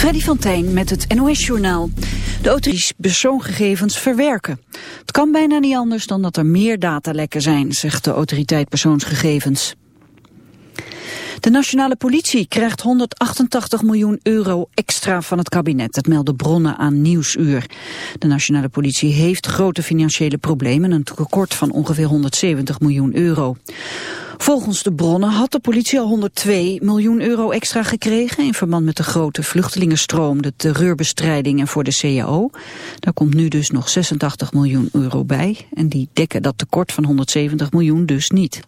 Freddy van Tijn met het NOS-journaal. De autorities persoongegevens verwerken. Het kan bijna niet anders dan dat er meer datalekken zijn, zegt de autoriteit persoonsgegevens. De nationale politie krijgt 188 miljoen euro extra van het kabinet. Dat melden bronnen aan Nieuwsuur. De nationale politie heeft grote financiële problemen. Een tekort van ongeveer 170 miljoen euro. Volgens de bronnen had de politie al 102 miljoen euro extra gekregen... in verband met de grote vluchtelingenstroom, de terreurbestrijding en voor de CAO. Daar komt nu dus nog 86 miljoen euro bij. En die dekken dat tekort van 170 miljoen dus niet.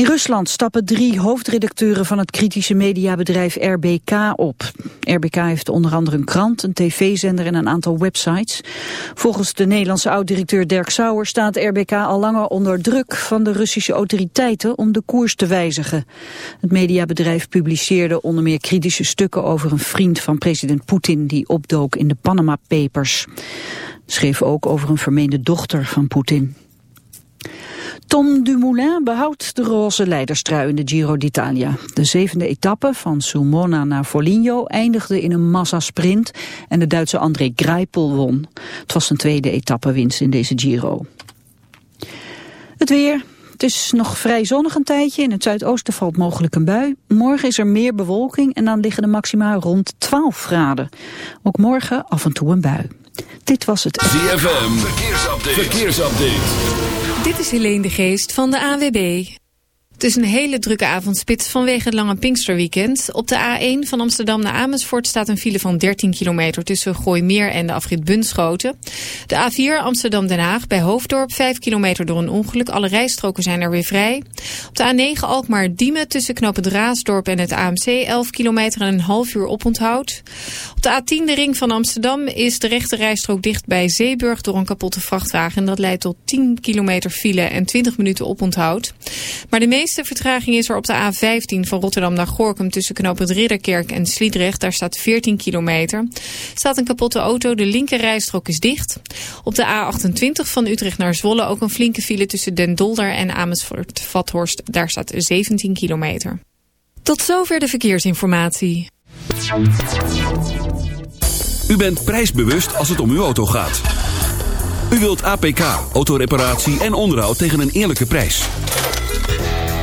In Rusland stappen drie hoofdredacteuren van het kritische mediabedrijf RBK op. RBK heeft onder andere een krant, een tv-zender en een aantal websites. Volgens de Nederlandse oud-directeur Dirk Sauer staat RBK al langer onder druk van de Russische autoriteiten om de koers te wijzigen. Het mediabedrijf publiceerde onder meer kritische stukken over een vriend van president Poetin die opdook in de Panama Papers. Schreef ook over een vermeende dochter van Poetin. Tom Dumoulin behoudt de roze leiderstrui in de Giro d'Italia. De zevende etappe van Sulmona naar Foligno eindigde in een massasprint en de Duitse André Greipel won. Het was zijn tweede etappewinst in deze Giro. Het weer, het is nog vrij zonnig een tijdje. In het zuidoosten valt mogelijk een bui. Morgen is er meer bewolking en dan liggen de maxima rond 12 graden. Ook morgen af en toe een bui. Dit was het ZFM Verkeersupdate. Verkeersupdate. Dit is Helene de Geest van de AWB. Het is een hele drukke avondspits vanwege het lange Pinksterweekend. Op de A1 van Amsterdam naar Amersfoort staat een file van 13 kilometer tussen Gooimeer en de afrit Bunschoten. De A4 Amsterdam-Den Haag bij Hoofddorp 5 kilometer door een ongeluk. Alle rijstroken zijn er weer vrij. Op de A9 Alkmaar-Diemen tussen knopen Raasdorp en het AMC 11 kilometer en een half uur oponthoud. Op de A10 de ring van Amsterdam is de rechte rijstrook dicht bij Zeeburg door een kapotte vrachtwagen. En dat leidt tot 10 kilometer file en 20 minuten oponthoud. Maar de meeste meeste vertraging is er op de A15 van Rotterdam naar Gorkum tussen knooppunt Ridderkerk en Sliedrecht. Daar staat 14 kilometer. staat een kapotte auto, de linker rijstrook is dicht. Op de A28 van Utrecht naar Zwolle ook een flinke file tussen Den Dolder en Amersfoort-Vathorst. Daar staat 17 kilometer. Tot zover de verkeersinformatie. U bent prijsbewust als het om uw auto gaat. U wilt APK, autoreparatie en onderhoud tegen een eerlijke prijs.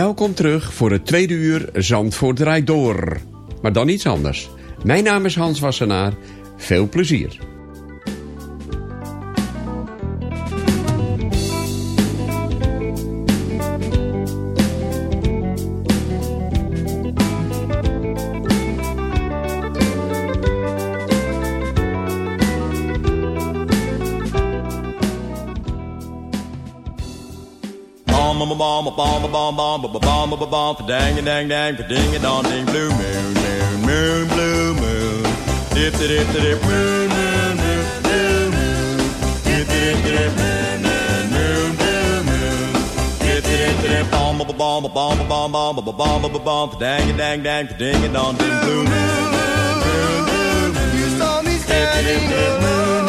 Welkom terug voor het tweede uur Zandvoort draait door. Maar dan iets anders. Mijn naam is Hans Wassenaar. Veel plezier. Bomb a bomb a bomb a dang a dang dang a ding a dong ding blue moon moon moon blue moon dip dip dip dip moon moon moon blue moon dip dip dip moon moon moon blue moon dip dip dip bomb a bomb a bomb a bomb bomb a bomb a bomb a dang a dang dang a ding a dong ding blue moon moon moon moon you saw me standing alone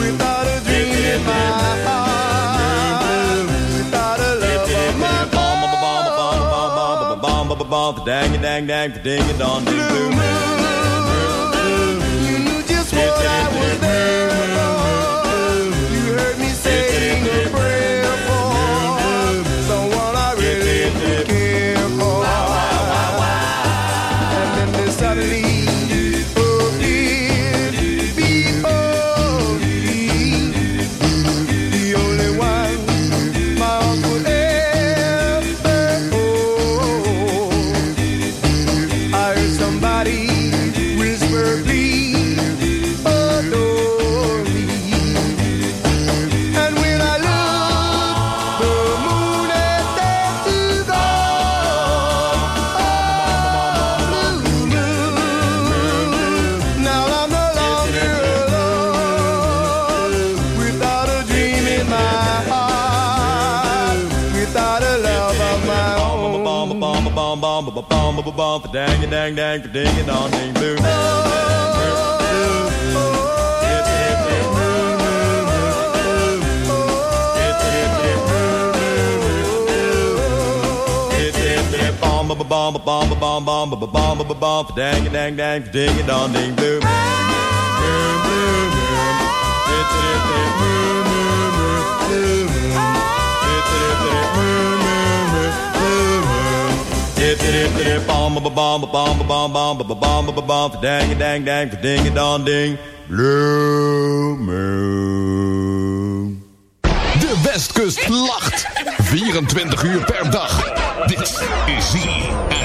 without a dream in my heart. Bum, for dang, dang, dang, for ding, a dong, ding, blue moon. You knew just what I was there for. You heard me saying a prayer bum, for dang, a dang, dang, for ding, a dong, ding, blue moon. Bum, bum, bum, bum, bum, bum, bum, bum, bum, bum, bum, for dang, a dang, dang, for ding, a dong, ding, blue moon. Bom, bom, bom, bom, bom, bom, bom, bom, bom, bom, bom, dang, dang, dang, ding, dong, ding, blue moon. De Westkust lacht. 24 uur per dag. Dit is ZFM.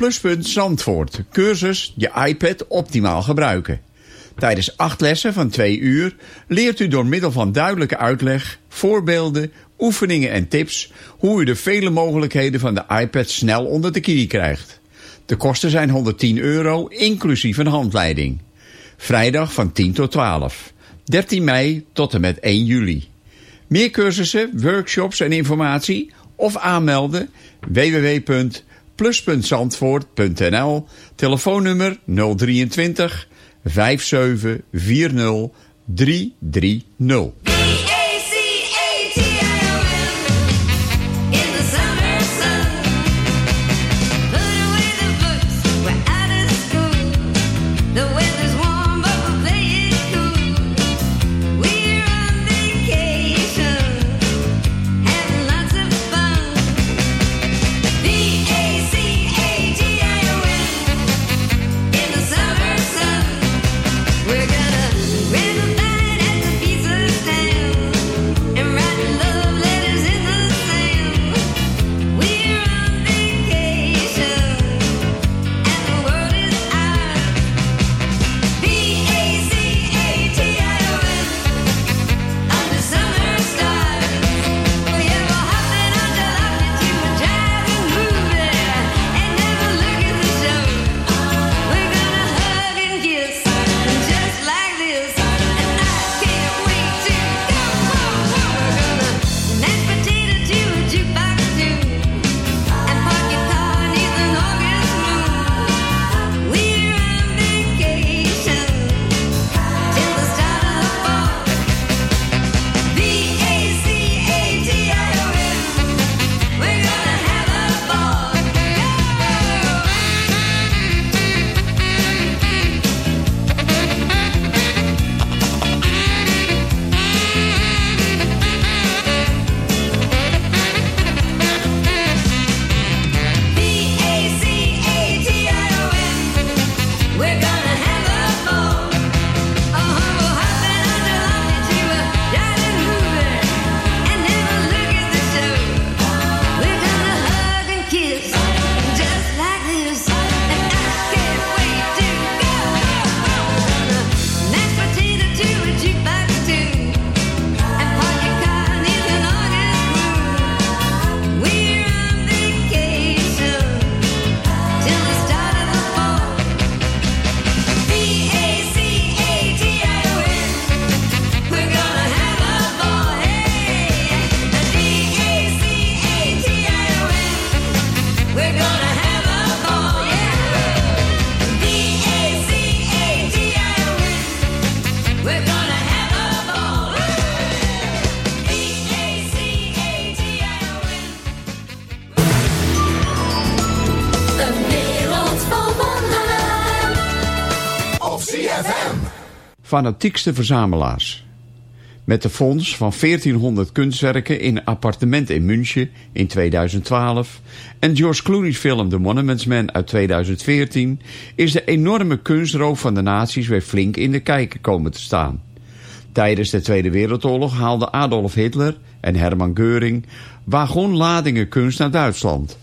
Pluspunt Zandvoort. Cursus je iPad optimaal gebruiken. Tijdens acht lessen van twee uur leert u door middel van duidelijke uitleg, voorbeelden, oefeningen en tips hoe u de vele mogelijkheden van de iPad snel onder de knie krijgt. De kosten zijn 110 euro, inclusief een handleiding. Vrijdag van 10 tot 12. 13 mei tot en met 1 juli. Meer cursussen, workshops en informatie of aanmelden www.plus.zandvoort.nl Telefoonnummer 023 5740 330. Fanatiekste verzamelaars. Met de fonds van 1400 kunstwerken in een appartement in München in 2012 en George Clooney's film The Monuments Man uit 2014 is de enorme kunstroof van de naties weer flink in de kijker komen te staan. Tijdens de Tweede Wereldoorlog haalden Adolf Hitler en Hermann Göring wagonladingen kunst naar Duitsland.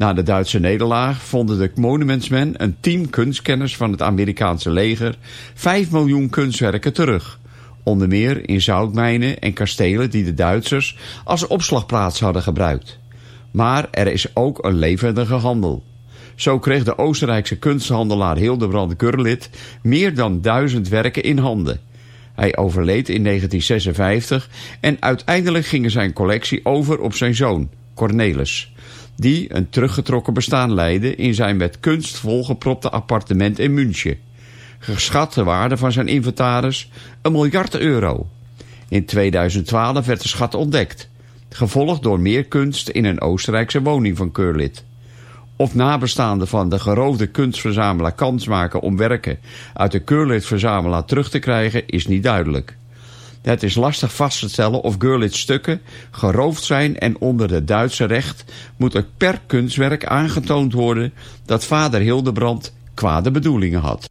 Na de Duitse nederlaag vonden de Monumentsmen, een team kunstkenners van het Amerikaanse leger, 5 miljoen kunstwerken terug. Onder meer in zoutmijnen en kastelen die de Duitsers als opslagplaats hadden gebruikt. Maar er is ook een levendige handel. Zo kreeg de Oostenrijkse kunsthandelaar Hildebrand Gurlit meer dan duizend werken in handen. Hij overleed in 1956 en uiteindelijk ging zijn collectie over op zijn zoon, Cornelis, die een teruggetrokken bestaan leidde in zijn met kunst volgepropte appartement in München. Geschatte waarde van zijn inventaris een miljard euro. In 2012 werd de schat ontdekt, gevolgd door meer kunst in een Oostenrijkse woning van Keurlid. Of nabestaanden van de geroofde kunstverzamelaar kans maken om werken uit de Keurlid-verzamelaar terug te krijgen is niet duidelijk. Het is lastig vast te stellen of Görlitz stukken geroofd zijn en onder de Duitse recht moet er per kunstwerk aangetoond worden dat vader Hildebrand kwade bedoelingen had.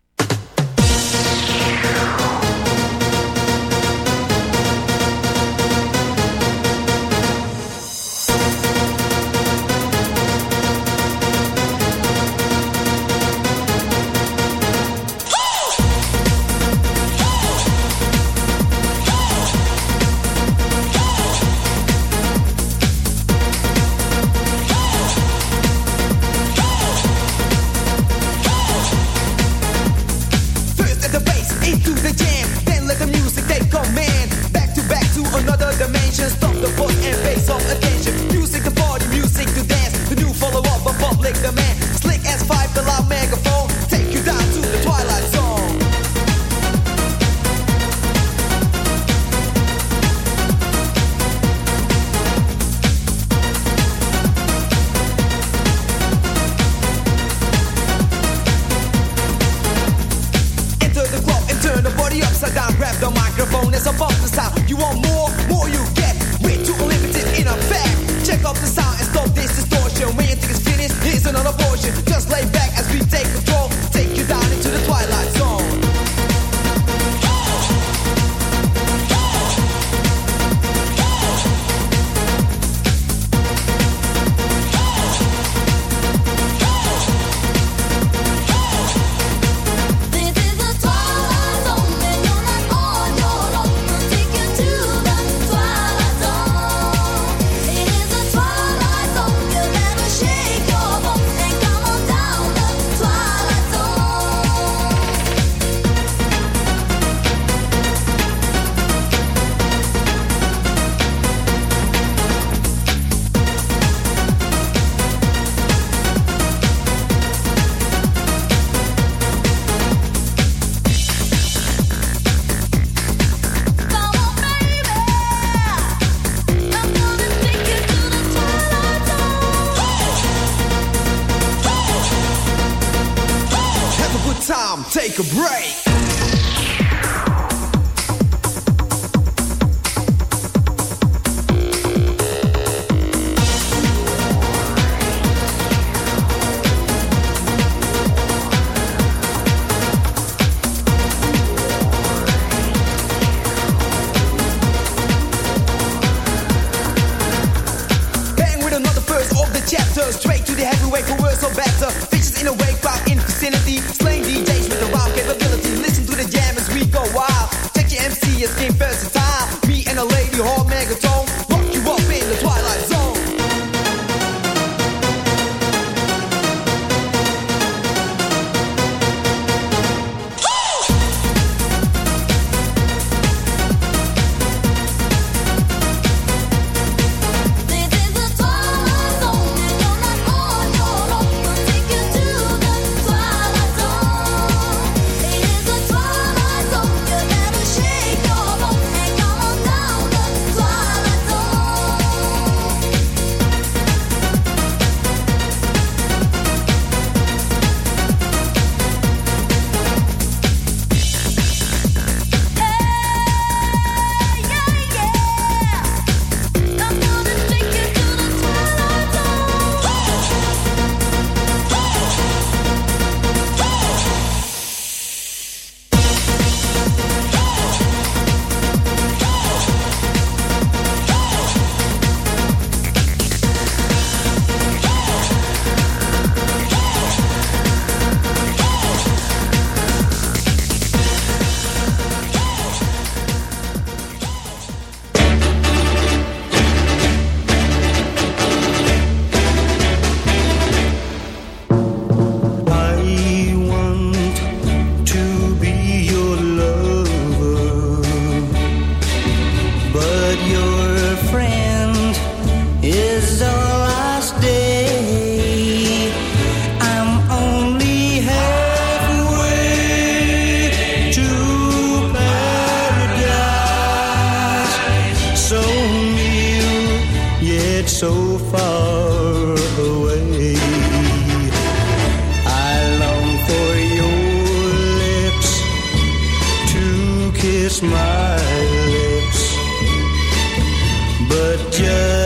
But just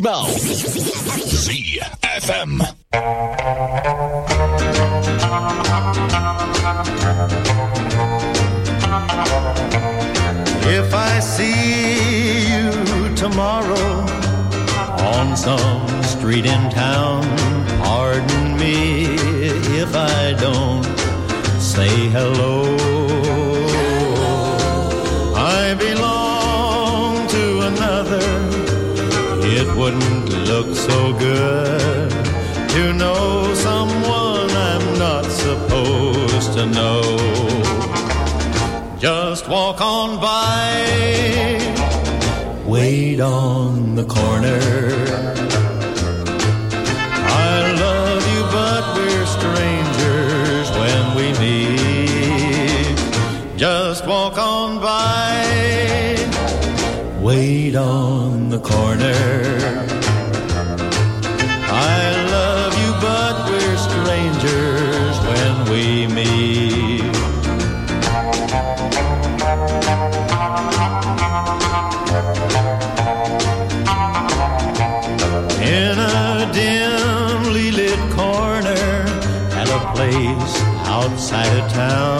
Optimaal. ZFM. If I see you tomorrow on some street in town, pardon me if I don't say hello. Wouldn't look so good to know someone I'm not supposed to know. Just walk on by, wait on the corner. I love you, but we're strangers when we meet. Just walk on by, wait on the corner. I love you, but we're strangers when we meet. In a dimly lit corner at a place outside of town.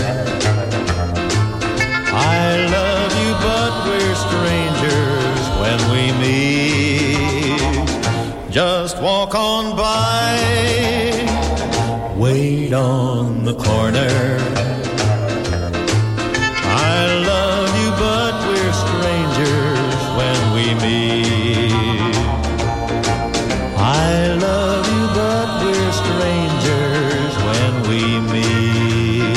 Just walk on by, wait on the corner. I love you, but we're strangers when we meet. I love you, but we're strangers when we meet.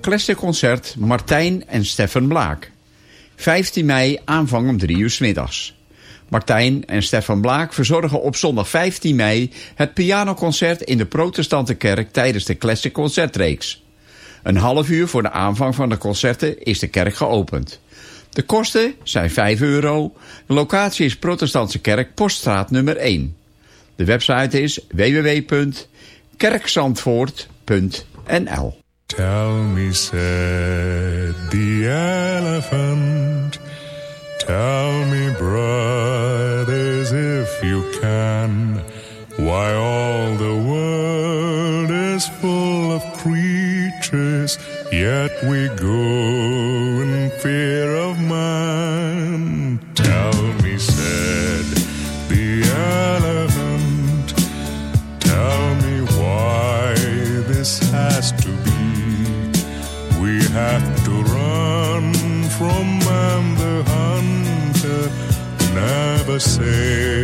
Classic Concert Martijn en Stefan Blaak. 15 mei aanvang om 3 uur 's middags. Martijn en Stefan Blaak verzorgen op zondag 15 mei het pianoconcert in de protestante kerk tijdens de Classic Concertreeks. Een half uur voor de aanvang van de concerten is de kerk geopend. De kosten zijn 5 euro. De locatie is Protestantse Kerk, Poststraat nummer 1. De website is www.kerkzandvoort.nl Tell me, said the elephant. Tell me, brothers, if you can, why all the world is full of creatures, yet we go in fear of man. Tell me, said the elephant, tell me why this has to be. We have say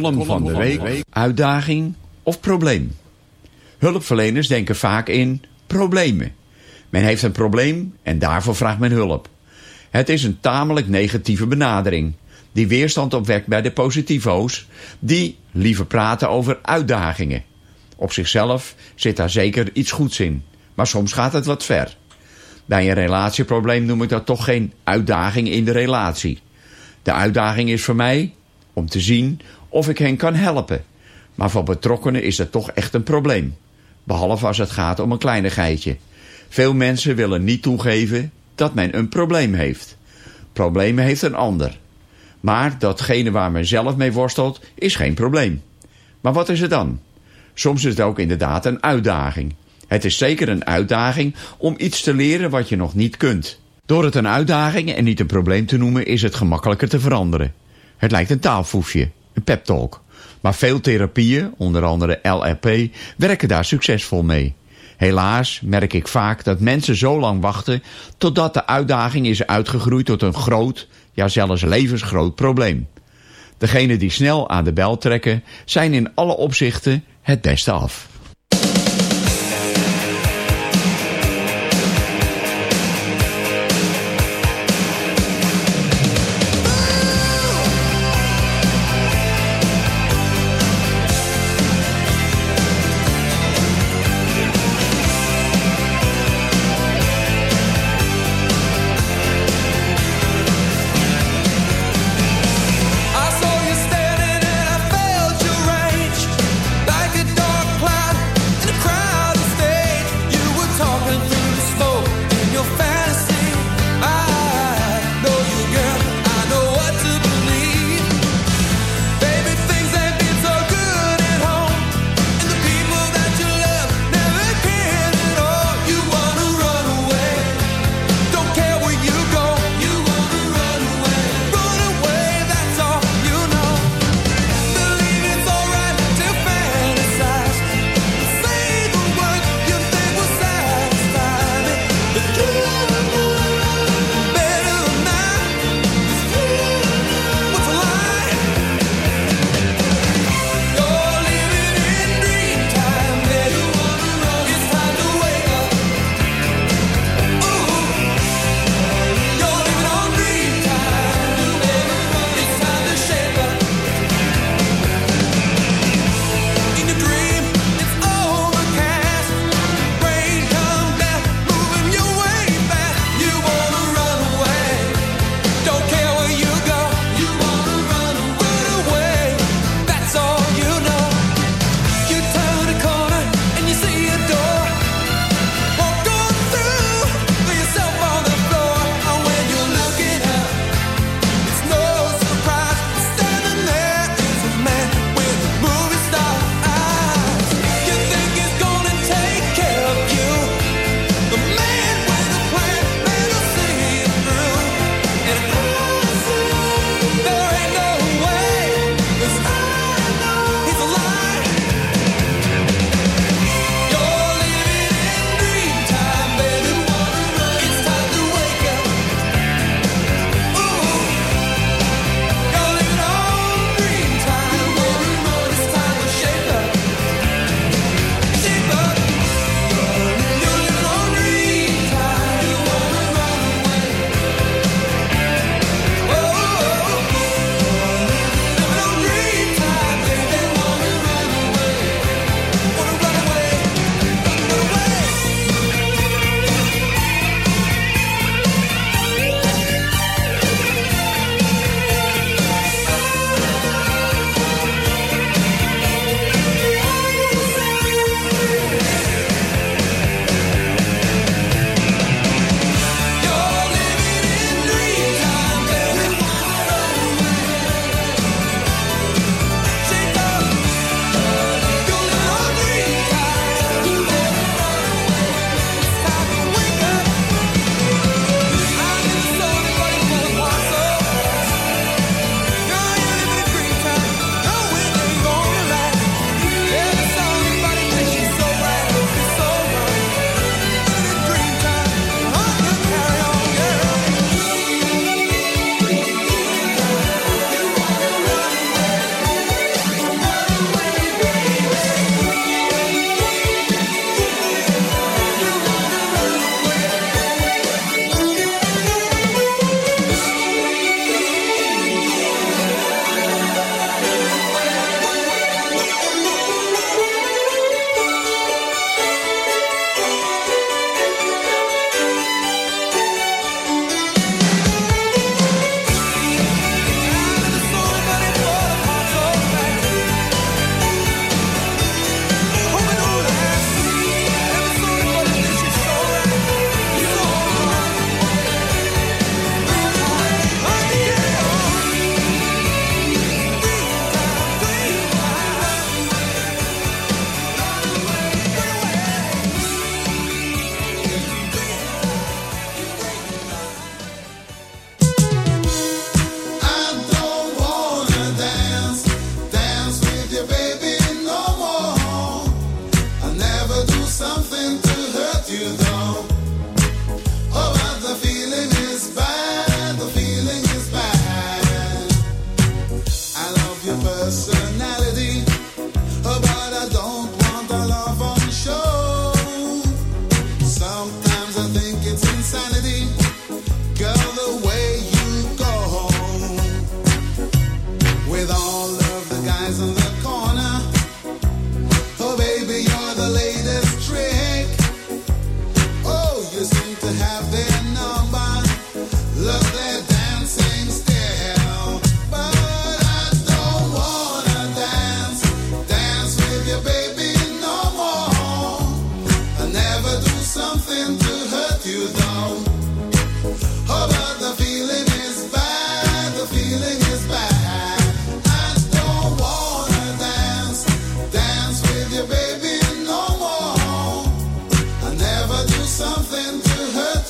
column van de week, uitdaging of probleem. Hulpverleners denken vaak in problemen. Men heeft een probleem en daarvoor vraagt men hulp. Het is een tamelijk negatieve benadering, die weerstand opwekt bij de positivo's, die liever praten over uitdagingen. Op zichzelf zit daar zeker iets goeds in, maar soms gaat het wat ver. Bij een relatieprobleem noem ik dat toch geen uitdaging in de relatie. De uitdaging is voor mij om te zien of ik hen kan helpen. Maar voor betrokkenen is dat toch echt een probleem. Behalve als het gaat om een kleinigheidje. Veel mensen willen niet toegeven dat men een probleem heeft. Problemen heeft een ander. Maar datgene waar men zelf mee worstelt is geen probleem. Maar wat is het dan? Soms is het ook inderdaad een uitdaging. Het is zeker een uitdaging om iets te leren wat je nog niet kunt. Door het een uitdaging en niet een probleem te noemen is het gemakkelijker te veranderen. Het lijkt een taalfoefje, een pep talk. Maar veel therapieën, onder andere LRP, werken daar succesvol mee. Helaas merk ik vaak dat mensen zo lang wachten totdat de uitdaging is uitgegroeid tot een groot, ja zelfs levensgroot probleem. Degenen die snel aan de bel trekken zijn in alle opzichten het beste af.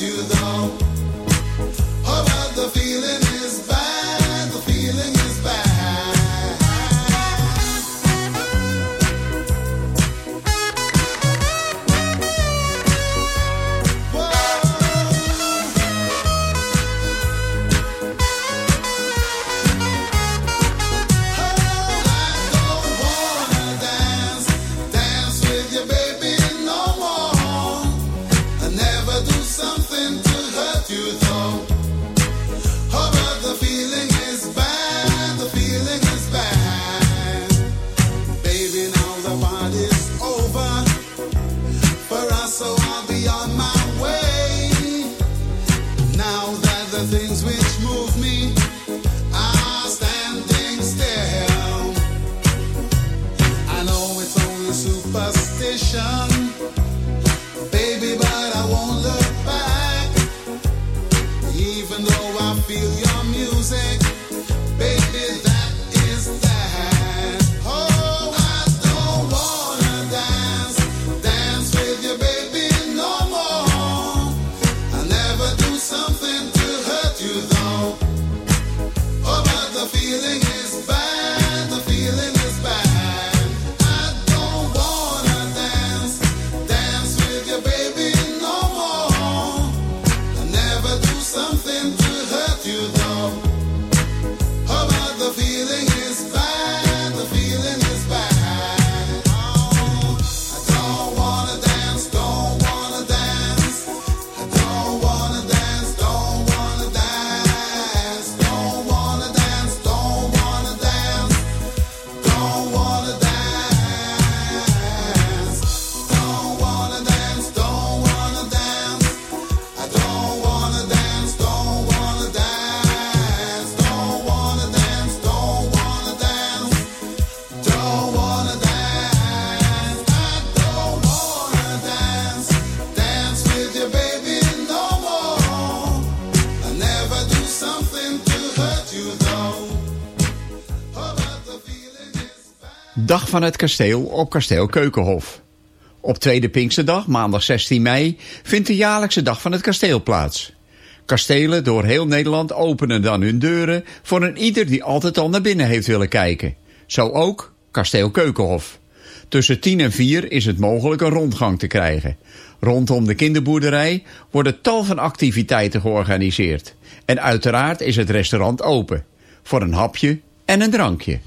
to the Dag van het Kasteel op Kasteel Keukenhof. Op Tweede Pinksterdag, maandag 16 mei, vindt de jaarlijkse Dag van het Kasteel plaats. Kastelen door heel Nederland openen dan hun deuren voor een ieder die altijd al naar binnen heeft willen kijken. Zo ook Kasteel Keukenhof. Tussen 10 en 4 is het mogelijk een rondgang te krijgen. Rondom de kinderboerderij worden tal van activiteiten georganiseerd. En uiteraard is het restaurant open. Voor een hapje en een drankje.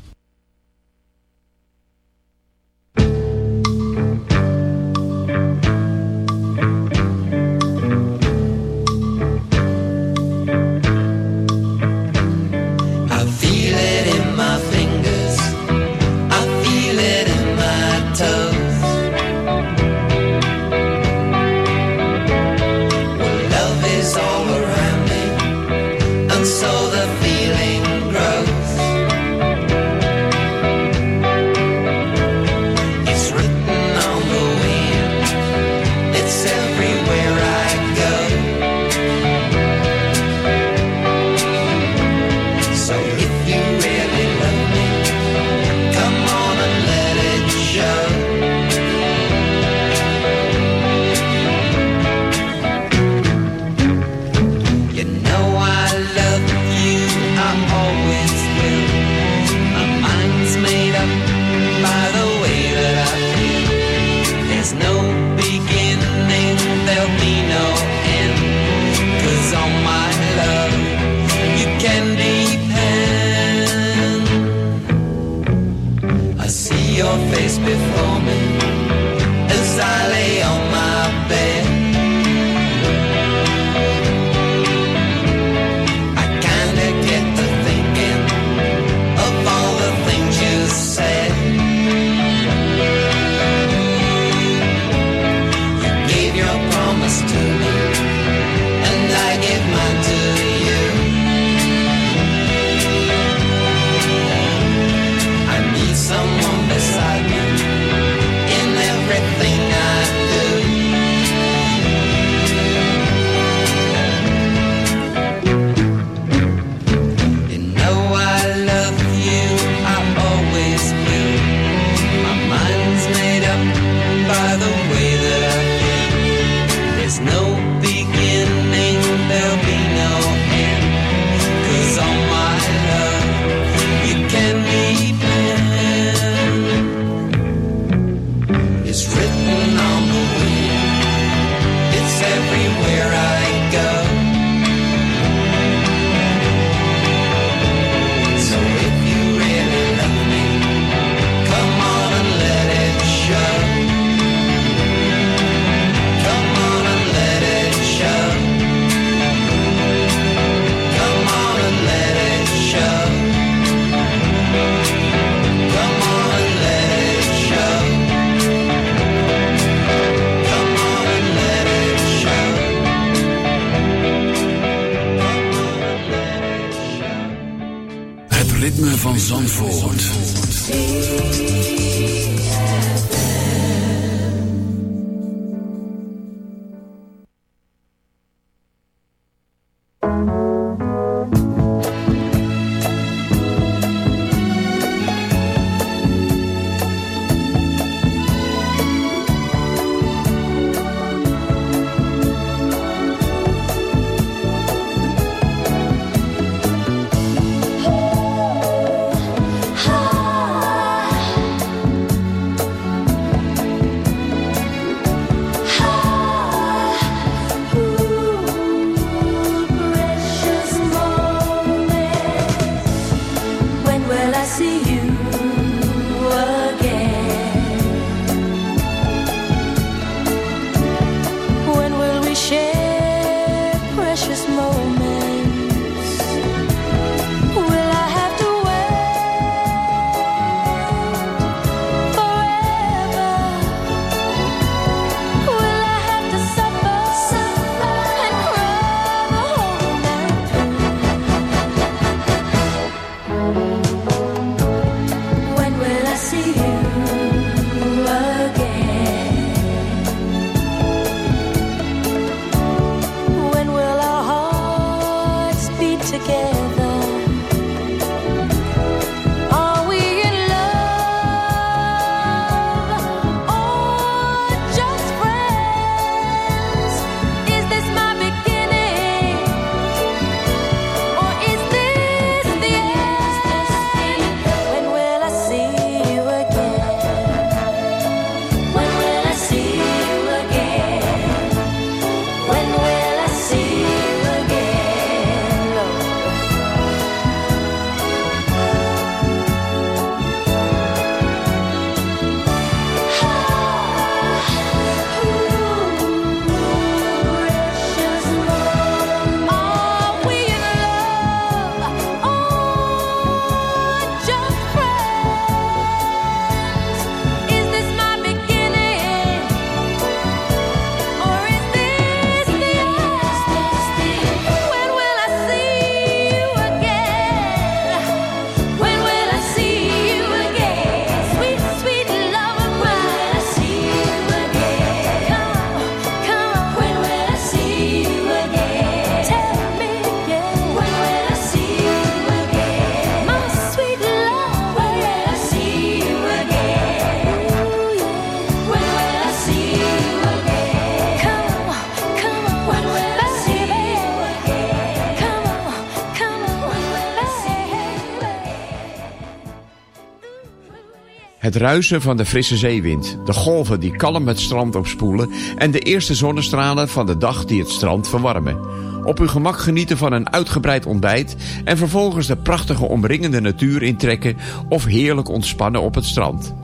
Ruisen van de frisse zeewind, de golven die kalm het strand opspoelen en de eerste zonnestralen van de dag die het strand verwarmen. Op uw gemak genieten van een uitgebreid ontbijt en vervolgens de prachtige omringende natuur intrekken of heerlijk ontspannen op het strand.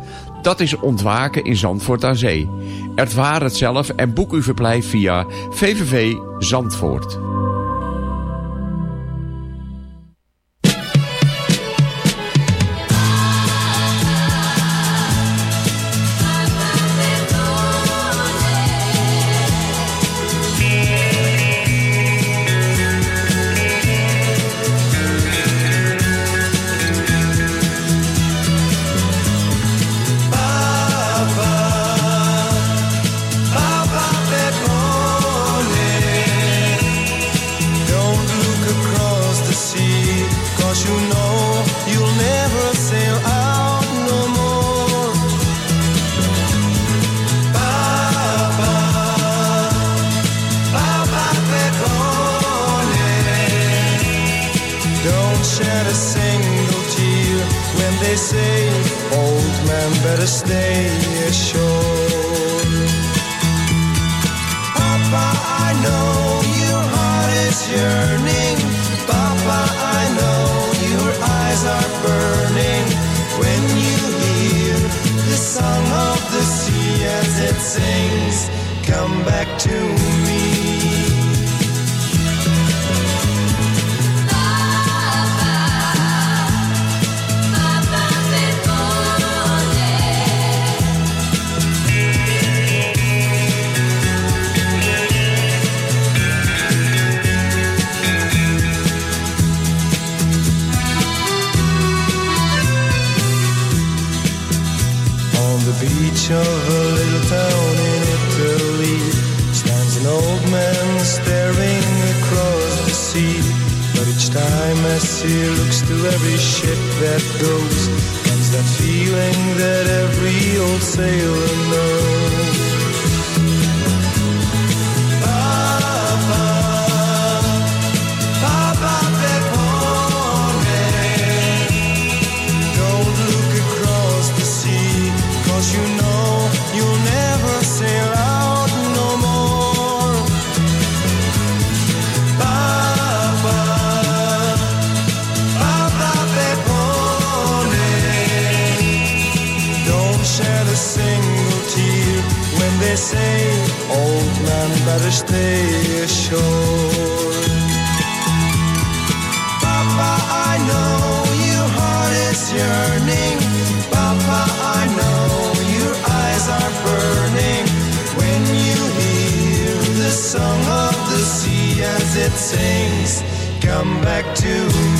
Dat is ontwaken in Zandvoort aan Zee. Ervaar het zelf en boek uw verblijf via VVV Zandvoort. Sailor. Stay ashore. Papa, I know your heart is yearning. Papa, I know your eyes are burning when you hear the song of the sea as it sings. Come back to me.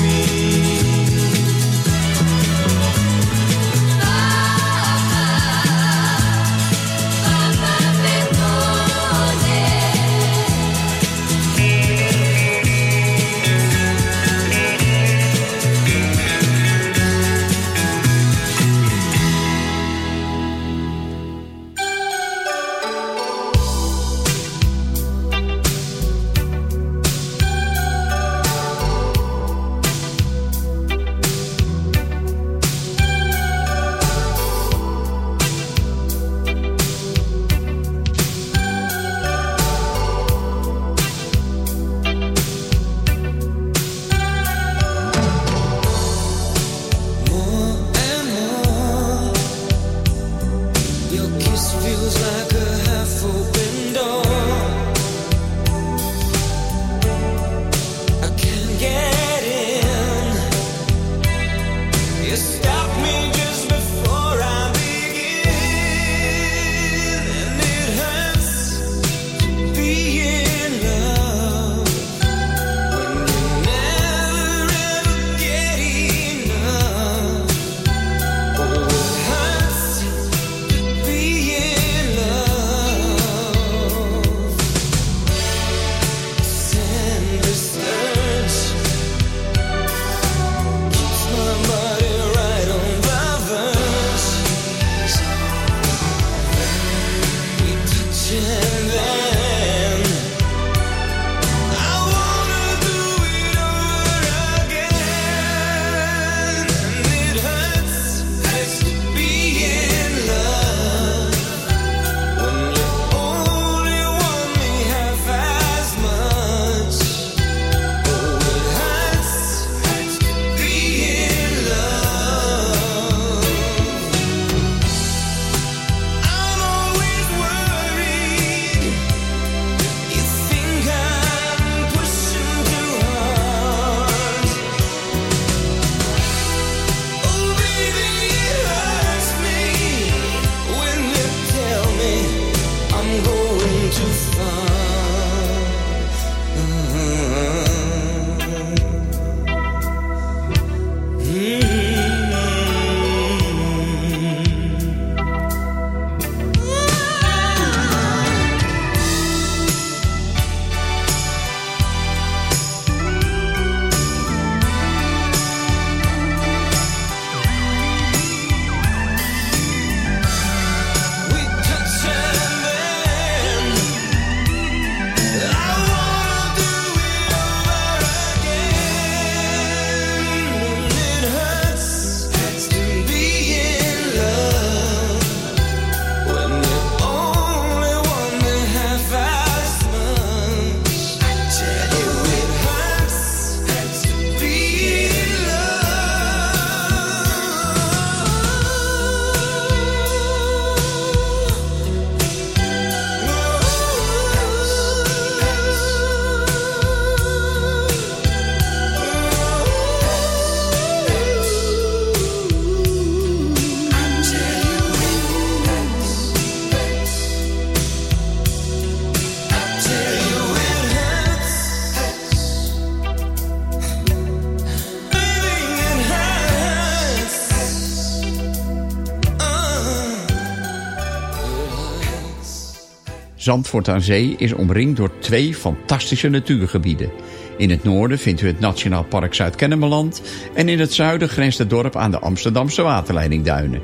Zandvoort aan Zee is omringd door twee fantastische natuurgebieden. In het noorden vindt u het Nationaal Park Zuid-Kennemerland... en in het zuiden grenst het dorp aan de Amsterdamse waterleidingduinen.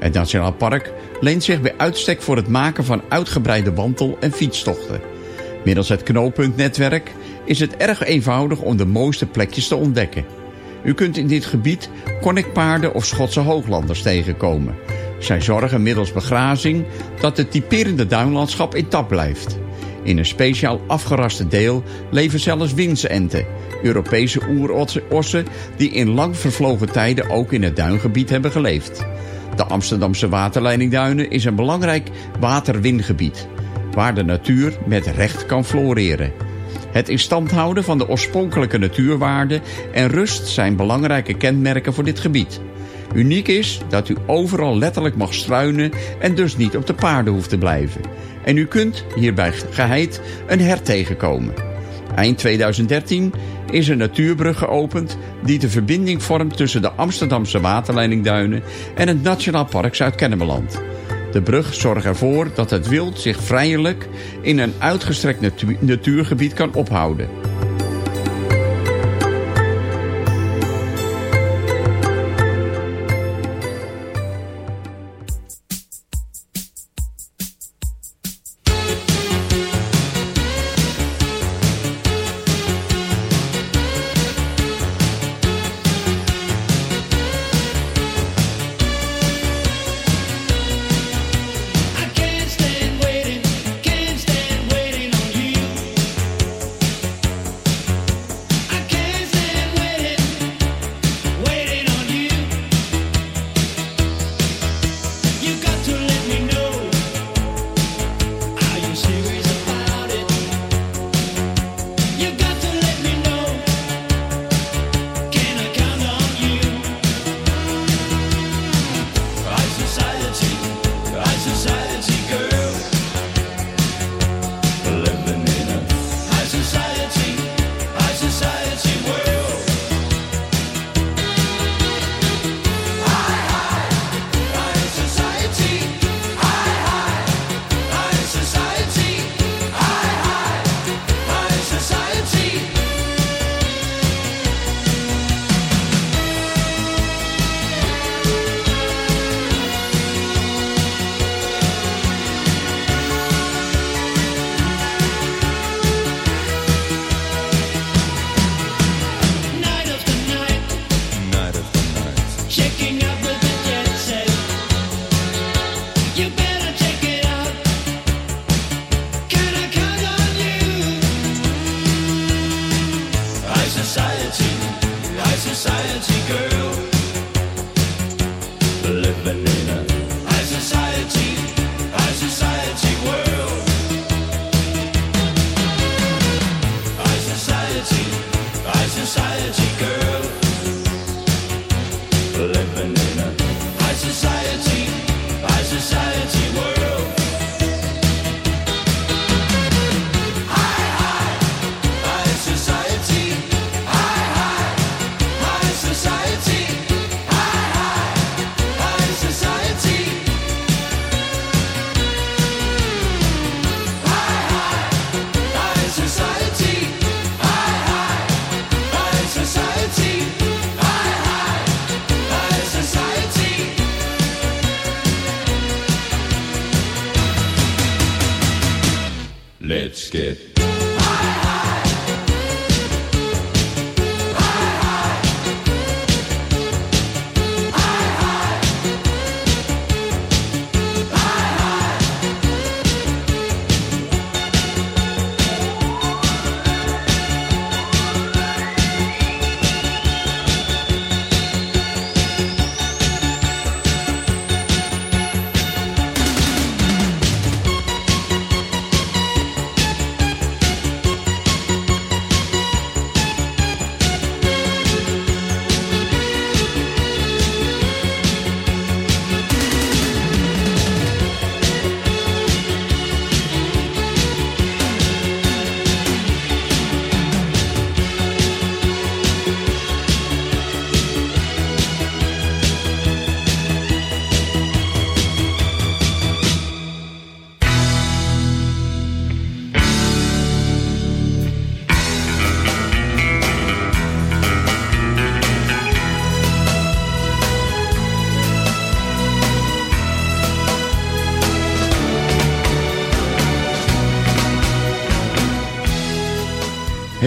Het Nationaal Park leent zich bij uitstek voor het maken van uitgebreide wandel- en fietstochten. Middels het knooppuntnetwerk is het erg eenvoudig om de mooiste plekjes te ontdekken. U kunt in dit gebied connectpaarden of Schotse hooglanders tegenkomen. Zij zorgen middels begrazing dat het typerende duinlandschap intact blijft. In een speciaal afgeraste deel leven zelfs windsenten, Europese oerossen die in lang vervlogen tijden ook in het duingebied hebben geleefd. De Amsterdamse waterleidingduinen is een belangrijk waterwingebied, waar de natuur met recht kan floreren. Het in stand houden van de oorspronkelijke natuurwaarden en rust zijn belangrijke kenmerken voor dit gebied. Uniek is dat u overal letterlijk mag struinen en dus niet op de paarden hoeft te blijven. En u kunt hierbij geheid een hert tegenkomen. Eind 2013 is een natuurbrug geopend die de verbinding vormt tussen de Amsterdamse waterleidingduinen en het Nationaal Park Zuid-Kennemerland. De brug zorgt ervoor dat het wild zich vrijelijk in een uitgestrekt natu- natuurgebied kan ophouden.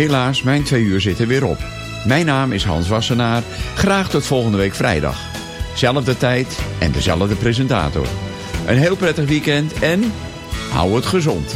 Helaas, mijn twee uur zitten weer op. Mijn naam is Hans Wassenaar. Graag tot volgende week vrijdag. Zelfde tijd en dezelfde presentator. Een heel prettig weekend en hou het gezond.